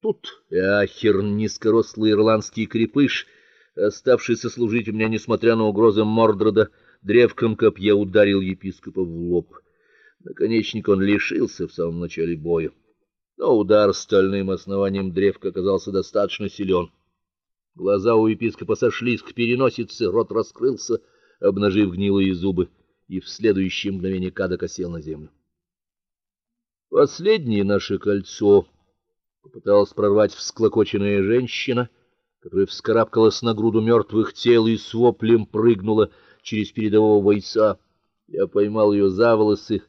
Тут Ахер, низкорослый ирландский крепыш, оставшийся служить у меня несмотря на угрозы Мордрода, древком копья ударил епископа в лоб. Наконечник он лишился в самом начале боя. Но удар стальным основанием древка оказался достаточно силен. Глаза у епископа сошлись к переносице, рот раскрылся, обнажив гнилые зубы, и в следующее мгновение Кадок осел на землю. Последнее наше кольцо попыталась прорвать всклокоченная женщина, которая вскарабкалась на груду мертвых тел и с воплем прыгнула через передового бойца. Я поймал ее за волосы,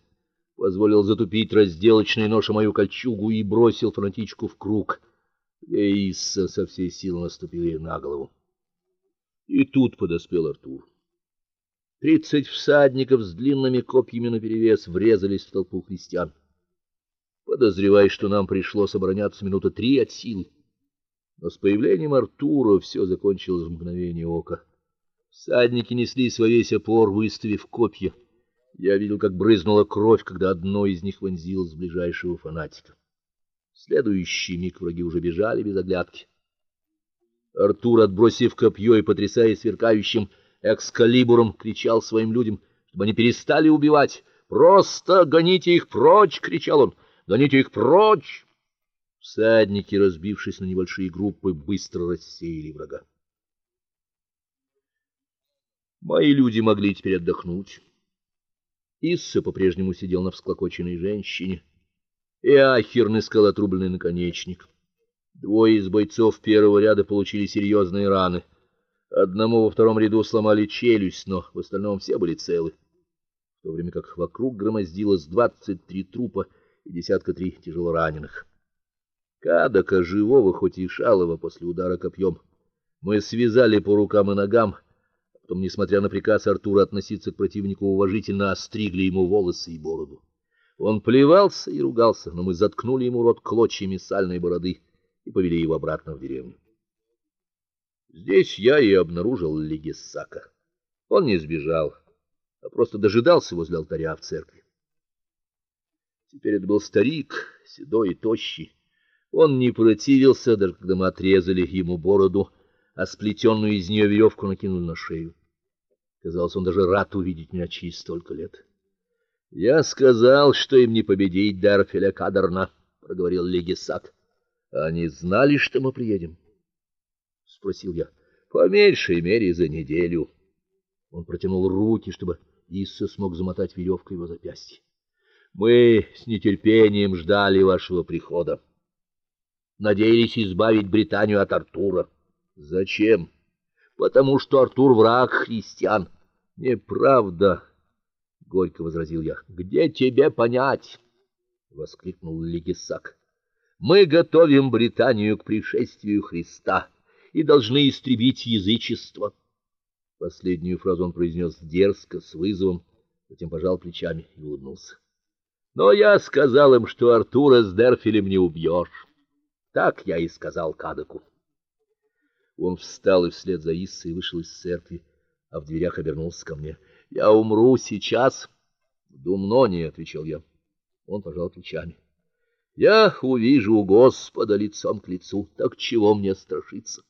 позволил затупить разделочной нож мою кольчугу и бросил фанатичку в круг. Эйса со всей силы наступил ей на голову. И тут подоспел Артур. Тридцать всадников с длинными копьями наперевес врезались в толпу христиан. Подозреваю, что нам пришлось обороняться минуты три от силы. Но с появлением Артура все закончилось в мгновение ока. Всадники неслись во весь опор, выставив копья. Я видел, как брызнула кровь, когда одно из них вонзилось в ближайшего фанатика. В следующий миг враги уже бежали без оглядки. Артур, отбросив копье и потрясая сверкающим экскалибуром, кричал своим людям, чтобы они перестали убивать. "Просто гоните их прочь!" кричал он. Гоните их прочь!" Всадники, разбившись на небольшие группы, быстро рассеяли врага. Мои люди могли теперь отдохнуть. Исса по-прежнему сидел на всклокоченной женщине, и Ахер искал отрубленный наконечник. Двое из бойцов первого ряда получили серьезные раны. Одному во втором ряду сломали челюсть, но в остальном все были целы. В то время как вокруг громоздилось двадцать три трупа и десятка три тяжелораненых. Кадака живого, хоть и шалого после удара копьем, мы связали по рукам и ногам, а потом, несмотря на приказ Артура относиться к противнику уважительно, остригли ему волосы и бороду. Он плевался и ругался, но мы заткнули ему рот клочьями сальной бороды и повели его обратно в деревню. Здесь я и обнаружил Легиссака. Он не сбежал, а просто дожидался возле алтаря в церкви. Теперь это был старик, седой и тощий. Он не противился, даже когда мы отрезали ему бороду, а сплетенную из нее веревку накинули на шею. Казалось, он даже рад увидеть меня через столько лет. Я сказал, что им не победить Дарфеля Кадарна, проговорил Легисак. Они знали, что мы приедем, спросил я. По меньшей мере за неделю. Он протянул руки, чтобы Исса смог замотать веревкой его запястье. Мы с нетерпением ждали вашего прихода. Надеялись избавить Британию от Артура. Зачем? Потому что Артур враг христиан. Неправда, горько возразил я. Где тебе понять? воскликнул Легисак. Мы готовим Британию к пришествию Христа и должны истребить язычество. Последнюю фразу он произнес дерзко, с вызовом, затем пожал плечами и улыбнулся. Но я сказал им, что Артура с Дерфилем не убьешь. Так я и сказал Кадаку. Он встал и вслед за Иссой вышел из церкви, а в дверях обернулся ко мне. Я умру сейчас. В Думноне, отвечал я. Он пожал плечами. Я увижу Господа лицом к лицу, так чего мне страшиться?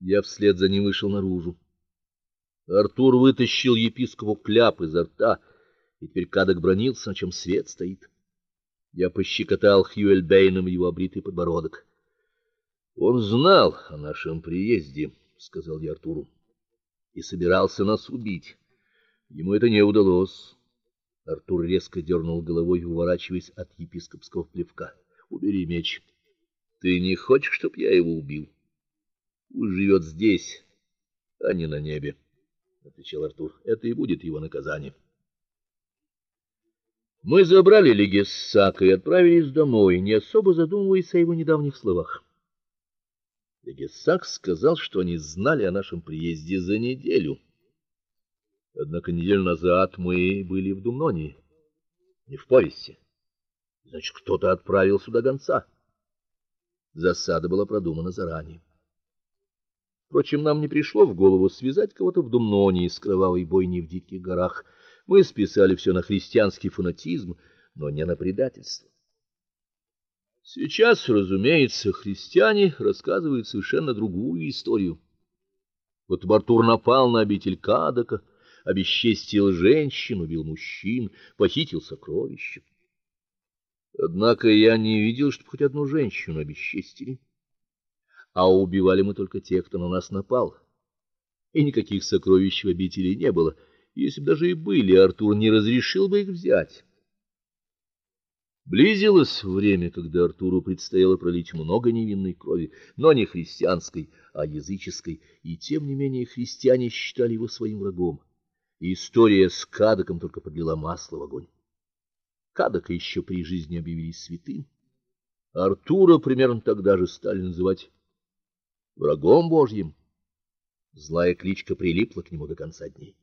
Я вслед за ним вышел наружу. Артур вытащил епископу кляп изо рта и теперь Кадок бронился, на чем свет стоит. Я пощекотал Хьюэльбейном его обритый подбородок. Он знал о нашем приезде, сказал я Артуру, и собирался нас убить. Ему это не удалось. Артур резко дернул головой, уворачиваясь от епископского плевка. Убери меч. Ты не хочешь, чтоб я его убил? Пусть живет здесь, а не на небе, отвечал Артур. Это и будет его наказание. Мы забрали Легессака и отправились домой, не особо задумываясь о его недавних словах. Легессак сказал, что они знали о нашем приезде за неделю. Однако неделю назад мы были в Думнонии, не в повести. Значит, кто-то отправил сюда гонца. Засада была продумана заранее. Впрочем, нам не пришло в голову связать кого-то в Думнонии с кровавой бойней в диких горах. Мы списали все на христианский фанатизм, но не на предательство. Сейчас, разумеется, христиане рассказывают совершенно другую историю. Вот Артур напал на обитель Кадака, обесчестил женщин, убил мужчин, похитил сокровища. Однако я не видел, чтобы хоть одну женщину обесчестили. А убивали мы только тех, кто на нас напал. И никаких сокровищ в обители не было. Если бы даже и были, Артур не разрешил бы их взять. Близилось время, когда Артуру предстояло пролить много невинной крови, но не христианской, а языческой, и тем не менее христиане считали его своим врагом. И история с Кадоком только подлила масло в огонь. Кадока еще при жизни объявили святым. Артура примерно тогда же стали называть врагом Божьим. Злая кличка прилипла к нему до конца дней.